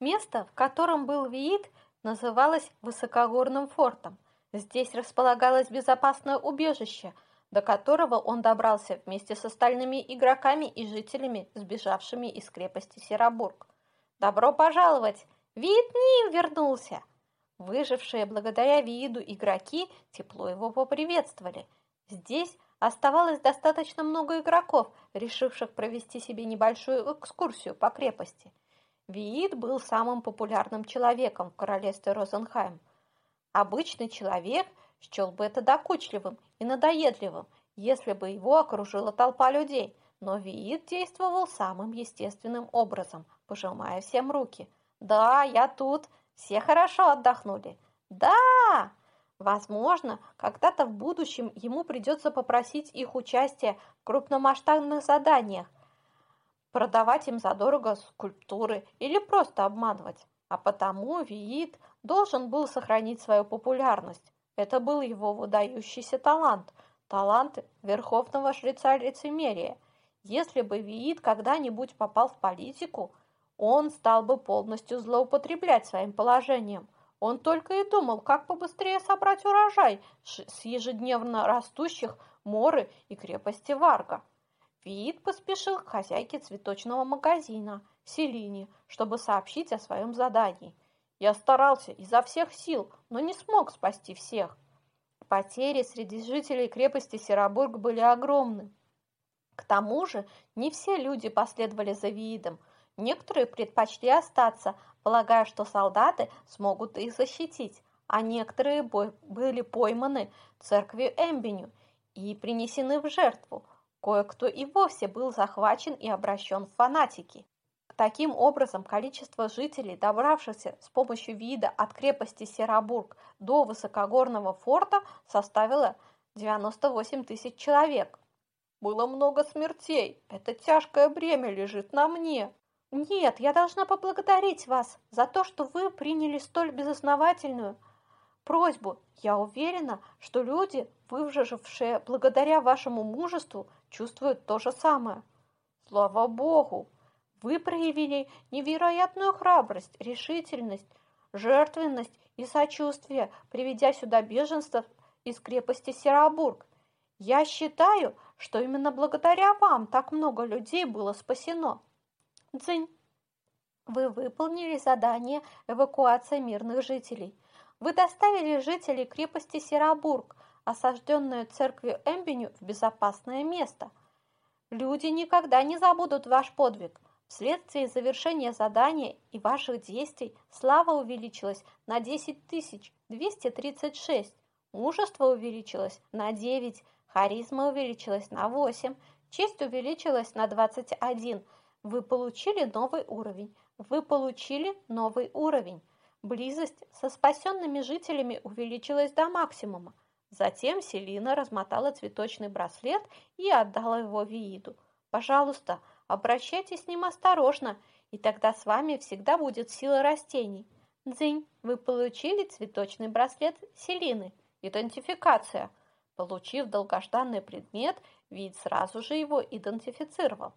Место, в котором был Виит, называлось Высокогорным фортом. Здесь располагалось безопасное убежище, до которого он добрался вместе с остальными игроками и жителями, сбежавшими из крепости Серобург. «Добро пожаловать! Виит Ним вернулся!» Выжившие благодаря виду игроки тепло его поприветствовали. Здесь оставалось достаточно много игроков, решивших провести себе небольшую экскурсию по крепости. Виит был самым популярным человеком в королевстве Розенхайм. Обычный человек счел бы это докучливым и надоедливым, если бы его окружила толпа людей, но Виит действовал самым естественным образом, пожимая всем руки. «Да, я тут, все хорошо отдохнули. Да! Возможно, когда-то в будущем ему придется попросить их участие в крупномасштабных заданиях, продавать им задорого скульптуры или просто обманывать. А потому Виит должен был сохранить свою популярность. Это был его выдающийся талант, талант верховного жреца лицемерия. Если бы Виит когда-нибудь попал в политику – он стал бы полностью злоупотреблять своим положением. Он только и думал, как побыстрее собрать урожай с ежедневно растущих моры и крепости Варга. Виит поспешил к хозяйке цветочного магазина, Селине, чтобы сообщить о своем задании. Я старался изо всех сил, но не смог спасти всех. Потери среди жителей крепости Серобург были огромны. К тому же не все люди последовали за Виидом, Некоторые предпочли остаться, полагая, что солдаты смогут их защитить, а некоторые были пойманы церковью Эмбеню и принесены в жертву. Кое-кто и вовсе был захвачен и обращен в фанатики. Таким образом, количество жителей, добравшихся с помощью вида от крепости Серобург до высокогорного форта, составило 98 тысяч человек. Было много смертей. Это тяжкое бремя лежит на мне. Нет, я должна поблагодарить вас за то, что вы приняли столь безосновательную просьбу. Я уверена, что люди, выжившие благодаря вашему мужеству, чувствуют то же самое. Слава Богу! Вы проявили невероятную храбрость, решительность, жертвенность и сочувствие, приведя сюда беженцев из крепости Серобург. Я считаю, что именно благодаря вам так много людей было спасено. Дзынь. Вы выполнили задание эвакуации мирных жителей. Вы доставили жителей крепости Серобург, осажденную церковью Эмбеню, в безопасное место. Люди никогда не забудут ваш подвиг. Вследствие завершения задания и ваших действий слава увеличилась на 10 236, мужество увеличилось на 9, харизма увеличилась на 8, честь увеличилась на 21, вы получили новый уровень. Вы получили новый уровень. Близость со спасенными жителями увеличилась до максимума. Затем Селина размотала цветочный браслет и отдала его Вииду. «Пожалуйста, обращайтесь с ним осторожно, и тогда с вами всегда будет сила растений. Дзынь, вы получили цветочный браслет Селины. Идентификация». Получив долгожданный предмет, Вид сразу же его идентифицировал.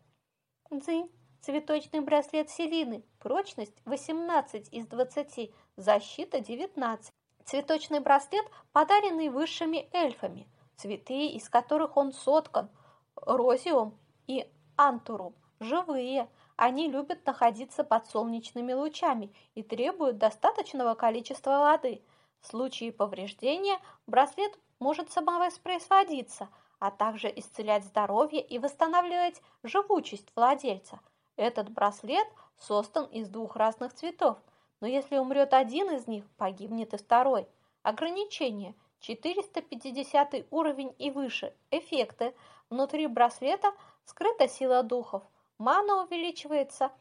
Дзынь, Цветочный браслет Селины. Прочность 18 из 20. Защита 19. Цветочный браслет, подаренный высшими эльфами. Цветы, из которых он соткан. Розиум и антурум. Живые. Они любят находиться под солнечными лучами и требуют достаточного количества воды. В случае повреждения браслет может самовоспроизводиться, а также исцелять здоровье и восстанавливать живучесть владельца – этот браслет создан из двух разных цветов, но если умрет один из них, погибнет и второй. Ограничение 450 уровень и выше. Эффекты. Внутри браслета скрыта сила духов. Мана увеличивается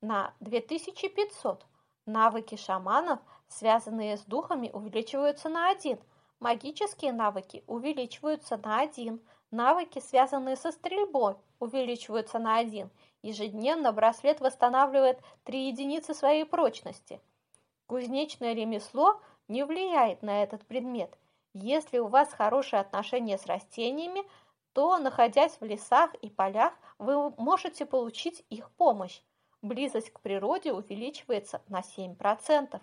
на 2500. Навыки шаманов, связанные с духами, увеличиваются на 1. Магические навыки увеличиваются на 1. Навыки, связанные со стрельбой, увеличиваются на 1. Ежедневно браслет восстанавливает 3 единицы своей прочности. Кузнечное ремесло не влияет на этот предмет. Если у вас хорошие отношения с растениями, то, находясь в лесах и полях, вы можете получить их помощь. близость к природе увеличивается на 7%.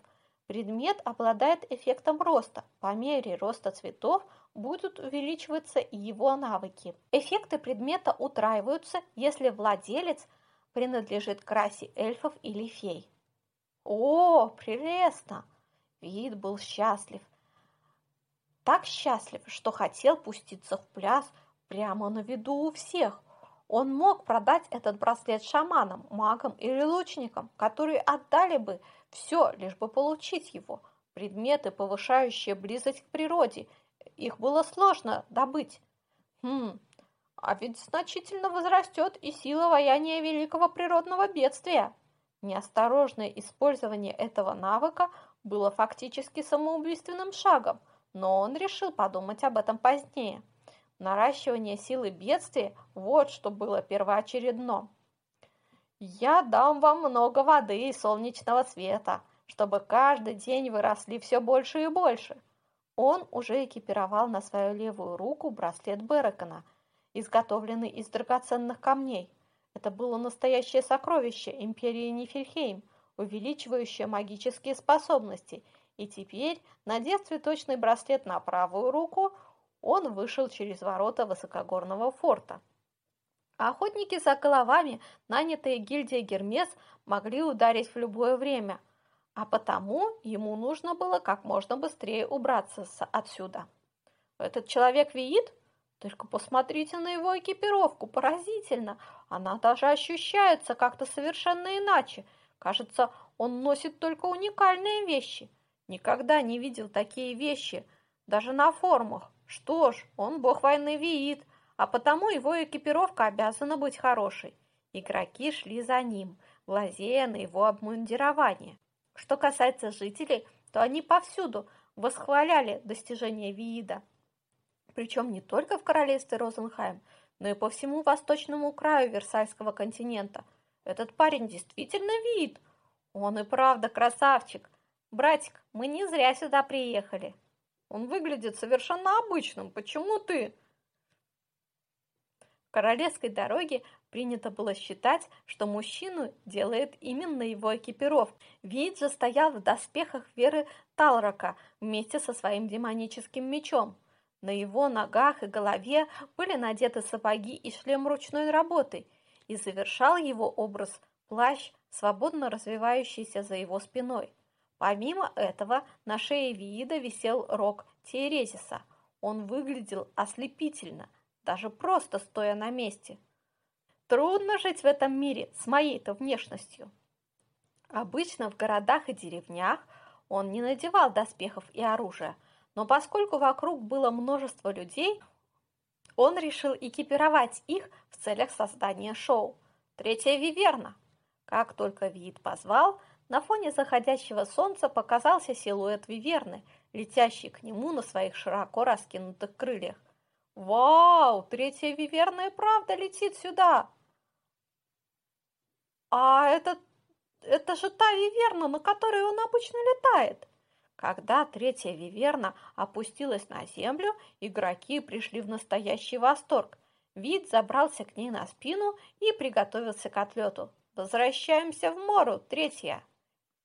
Предмет обладает эффектом роста. По мере роста цветов будут увеличиваться и его навыки. Эффекты предмета утраиваются, если владелец принадлежит к расе эльфов или фей. О, прелестно! Вид был счастлив. Так счастлив, что хотел пуститься в пляс прямо на виду у всех. Он мог продать этот браслет шаманам, магам или лучникам, которые отдали бы все, лишь бы получить его. Предметы, повышающие близость к природе, их было сложно добыть. Хм, а ведь значительно возрастет и сила ваяния великого природного бедствия. Неосторожное использование этого навыка было фактически самоубийственным шагом, но он решил подумать об этом позднее. Наращивание силы бедствия – вот что было первоочередно. «Я дам вам много воды и солнечного света, чтобы каждый день вы росли все больше и больше». Он уже экипировал на свою левую руку браслет Берекона, изготовленный из драгоценных камней – это было настоящее сокровище империи Нифельхейм, увеличивающее магические способности, и теперь, надев цветочный браслет на правую руку, он вышел через ворота высокогорного форта. Охотники за головами, нанятые гильдией Гермес, могли ударить в любое время, а потому ему нужно было как можно быстрее убраться отсюда. «Этот человек видит?» Только посмотрите на его экипировку, поразительно. Она даже ощущается как-то совершенно иначе. Кажется, он носит только уникальные вещи. Никогда не видел такие вещи, даже на формах. Что ж, он бог войны Виит, а потому его экипировка обязана быть хорошей. Игроки шли за ним, глазея на его обмундирование. Что касается жителей, то они повсюду восхваляли достижения Виида причем не только в королевстве Розенхайм, но и по всему восточному краю Версальского континента. Этот парень действительно вид. Он и правда красавчик. Братик, мы не зря сюда приехали. Он выглядит совершенно обычным. Почему ты? Королевской дороге принято было считать, что мужчину делает именно его экипировка. Вид же стоял в доспехах Веры Талрока вместе со своим демоническим мечом. На его ногах и голове были надеты сапоги и шлем ручной работы, и завершал его образ плащ, свободно развивающийся за его спиной. Помимо этого, на шее Виида висел рог Терезиса. Он выглядел ослепительно, даже просто стоя на месте. Трудно жить в этом мире с моей-то внешностью. Обычно в городах и деревнях он не надевал доспехов и оружия – но поскольку вокруг было множество людей, он решил экипировать их в целях создания шоу. Третья Виверна. Как только вид позвал, на фоне заходящего солнца показался силуэт Виверны, летящий к нему на своих широко раскинутых крыльях. «Вау! Третья Виверна и правда летит сюда!» «А это, это же та Виверна, на которой он обычно летает!» Когда третья виверна опустилась на землю, игроки пришли в настоящий восторг. Вид забрался к ней на спину и приготовился к отлету. «Возвращаемся в Мору, третья!»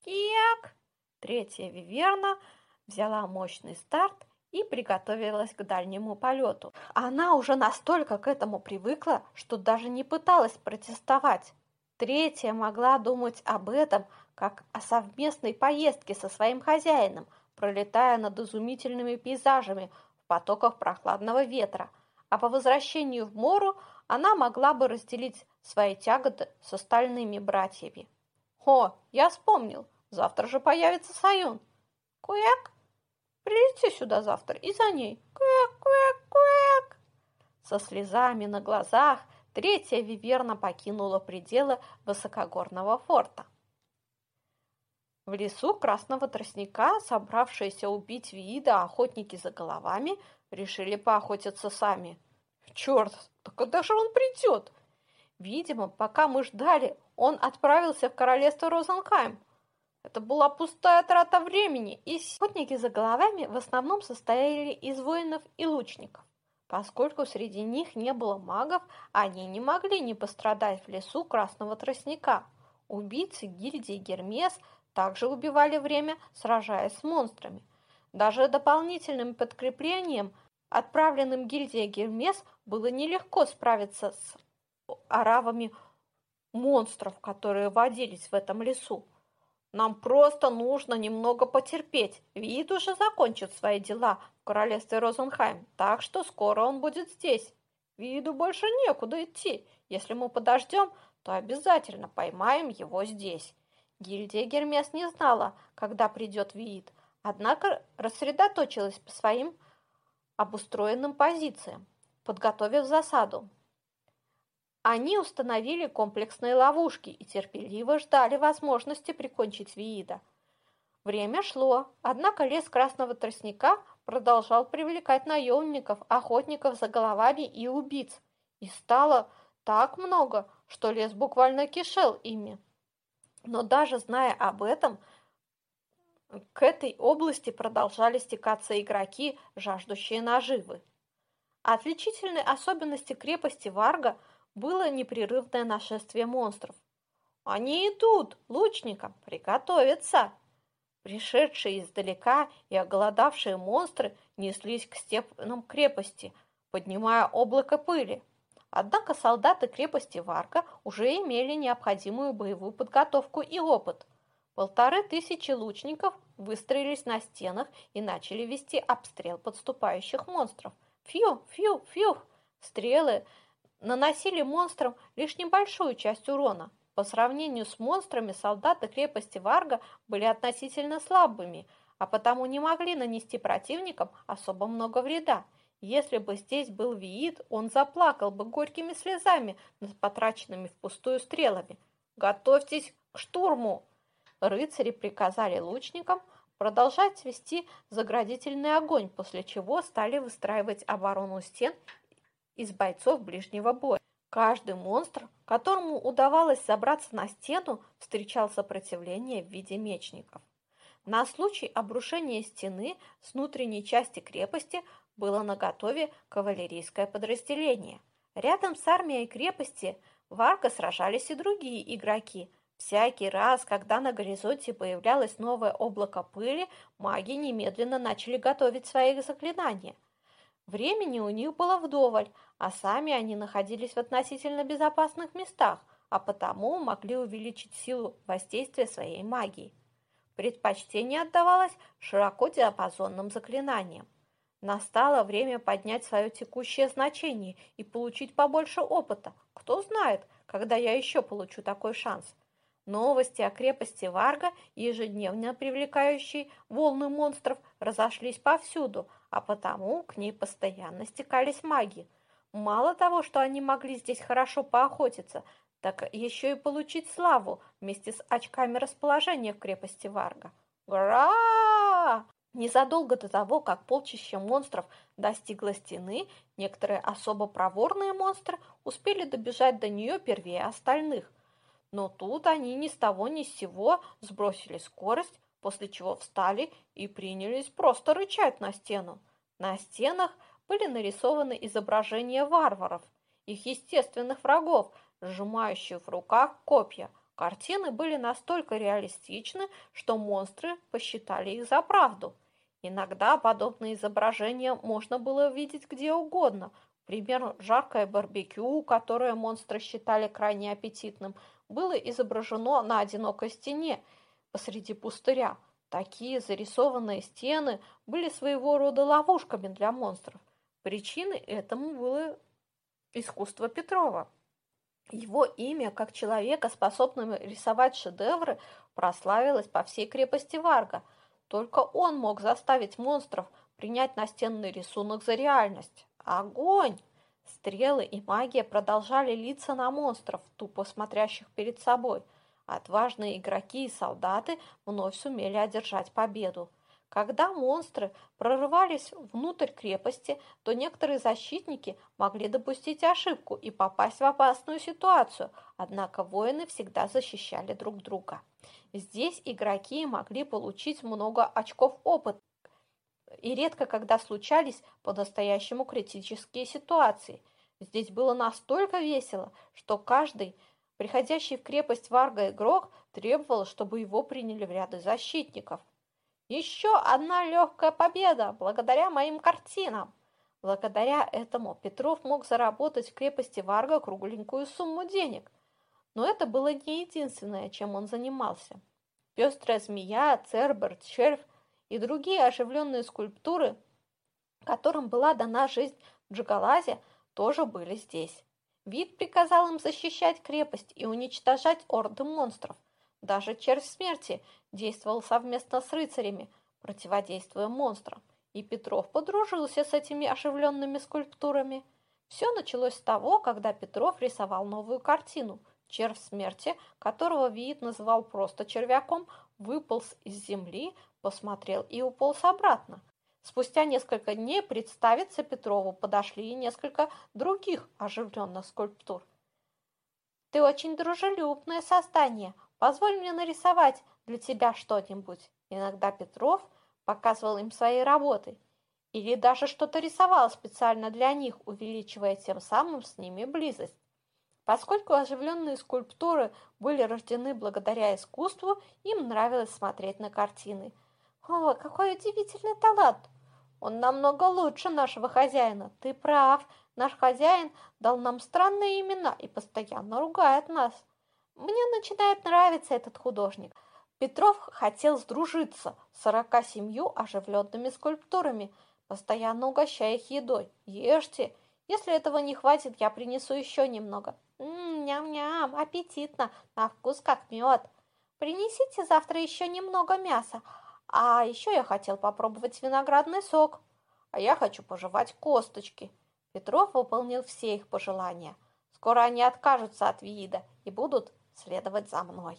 «Кияк!» Третья виверна взяла мощный старт и приготовилась к дальнему полету. Она уже настолько к этому привыкла, что даже не пыталась протестовать. Третья могла думать об этом, как о совместной поездке со своим хозяином, пролетая над изумительными пейзажами в потоках прохладного ветра, а по возвращению в Мору она могла бы разделить свои тяготы с остальными братьями. «О, я вспомнил, завтра же появится Саюн!» «Куяк! Прилети сюда завтра и за ней! Куяк!» Со слезами на глазах третья Виверна покинула пределы высокогорного форта. В лесу красного тростника, собравшиеся убить Виида охотники за головами, решили поохотиться сами. Черт, да когда же он придет? Видимо, пока мы ждали, он отправился в королевство Розенхайм. Это была пустая трата времени, и охотники за головами в основном состояли из воинов и лучников. Поскольку среди них не было магов, они не могли не пострадать в лесу красного тростника – Убийцы гильдии Гермес также убивали время, сражаясь с монстрами. Даже дополнительным подкреплением, отправленным гильдией Гермес, было нелегко справиться с оравами монстров, которые водились в этом лесу. Нам просто нужно немного потерпеть. Вид уже закончит свои дела в королевстве Розенхайм, так что скоро он будет здесь. Виду больше некуда идти. Если мы подождем, то обязательно поймаем его здесь. Гильдия Гермес не знала, когда придет Виит, однако рассредоточилась по своим обустроенным позициям, подготовив засаду. Они установили комплексные ловушки и терпеливо ждали возможности прикончить Виида. Время шло, однако лес красного тростника продолжал привлекать наемников, охотников за головами и убийц. И стало так много, что лес буквально кишел ими. Но даже зная об этом, к этой области продолжали стекаться игроки, жаждущие наживы. Отличительной особенностью крепости Варга – было непрерывное нашествие монстров. «Они идут! Лучникам! Приготовиться!» Пришедшие издалека и оголодавшие монстры неслись к степным крепости, поднимая облако пыли. Однако солдаты крепости Варка уже имели необходимую боевую подготовку и опыт. Полторы тысячи лучников выстроились на стенах и начали вести обстрел подступающих монстров. Фью, фью, фью! Стрелы наносили монстрам лишь небольшую часть урона. По сравнению с монстрами, солдаты крепости Варга были относительно слабыми, а потому не могли нанести противникам особо много вреда. Если бы здесь был Виит, он заплакал бы горькими слезами над потраченными впустую стрелами. «Готовьтесь к штурму!» Рыцари приказали лучникам продолжать вести заградительный огонь, после чего стали выстраивать оборону стен из бойцов ближнего боя. Каждый монстр, которому удавалось забраться на стену, встречал сопротивление в виде мечников. На случай обрушения стены с внутренней части крепости было наготове кавалерийское подразделение. Рядом с армией крепости в Арго сражались и другие игроки. Всякий раз, когда на горизонте появлялось новое облако пыли, маги немедленно начали готовить свои заклинания – Времени у них было вдоволь, а сами они находились в относительно безопасных местах, а потому могли увеличить силу воздействия своей магии. Предпочтение отдавалось широко диапазонным заклинаниям. Настало время поднять свое текущее значение и получить побольше опыта. Кто знает, когда я еще получу такой шанс. Новости о крепости Варга, ежедневно привлекающие волны монстров, разошлись повсюду, а потому к ней постоянно стекались маги. Мало того, что они могли здесь хорошо поохотиться, так еще и получить славу вместе с очками расположения в крепости Варга. Гра! Незадолго до того, как полчища монстров достигло стены, некоторые особо проворные монстры успели добежать до нее первее остальных. Но тут они ни с того ни с сего сбросили скорость, после чего встали и принялись просто рычать на стену. На стенах были нарисованы изображения варваров, их естественных врагов, сжимающих в руках копья. Картины были настолько реалистичны, что монстры посчитали их за правду. Иногда подобные изображения можно было видеть где угодно. Пример жаркое барбекю, которое монстры считали крайне аппетитным, было изображено на одинокой стене посреди пустыря. Такие зарисованные стены были своего рода ловушками для монстров. Причиной этому было искусство Петрова. Его имя, как человека, способного рисовать шедевры, прославилось по всей крепости Варга. Только он мог заставить монстров принять настенный рисунок за реальность. Огонь! Стрелы и магия продолжали литься на монстров, тупо смотрящих перед собой – Отважные игроки и солдаты вновь сумели одержать победу. Когда монстры прорывались внутрь крепости, то некоторые защитники могли допустить ошибку и попасть в опасную ситуацию, однако воины всегда защищали друг друга. Здесь игроки могли получить много очков опыта, и редко когда случались по-настоящему критические ситуации. Здесь было настолько весело, что каждый Приходящий в крепость Варга игрок требовал, чтобы его приняли в ряды защитников. Еще одна легкая победа, благодаря моим картинам. Благодаря этому Петров мог заработать в крепости Варга кругленькую сумму денег. Но это было не единственное, чем он занимался. Пестрая змея, цербер, червь и другие оживленные скульптуры, которым была дана жизнь в Джигалазе, тоже были здесь. Вид приказал им защищать крепость и уничтожать орды монстров. Даже червь смерти действовал совместно с рыцарями, противодействуя монстрам. И Петров подружился с этими оживленными скульптурами. Все началось с того, когда Петров рисовал новую картину. Червь смерти, которого Виит называл просто червяком, выполз из земли, посмотрел и уполз обратно. Спустя несколько дней представиться Петрову подошли и несколько других оживленных скульптур. «Ты очень дружелюбное создание. Позволь мне нарисовать для тебя что-нибудь». Иногда Петров показывал им свои работы или даже что-то рисовал специально для них, увеличивая тем самым с ними близость. Поскольку оживленные скульптуры были рождены благодаря искусству, им нравилось смотреть на картины. «О, какой удивительный талант! Он намного лучше нашего хозяина. Ты прав. Наш хозяин дал нам странные имена и постоянно ругает нас. Мне начинает нравиться этот художник. Петров хотел сдружиться с сорока семью оживленными скульптурами, постоянно угощая их едой. Ешьте. Если этого не хватит, я принесу еще немного. Ням-ням, аппетитно, на вкус как мед. Принесите завтра еще немного мяса, а еще я хотел попробовать виноградный сок. А я хочу пожевать косточки. Петров выполнил все их пожелания. Скоро они откажутся от вида и будут следовать за мной.